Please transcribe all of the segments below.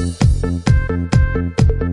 Don't you.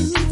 you.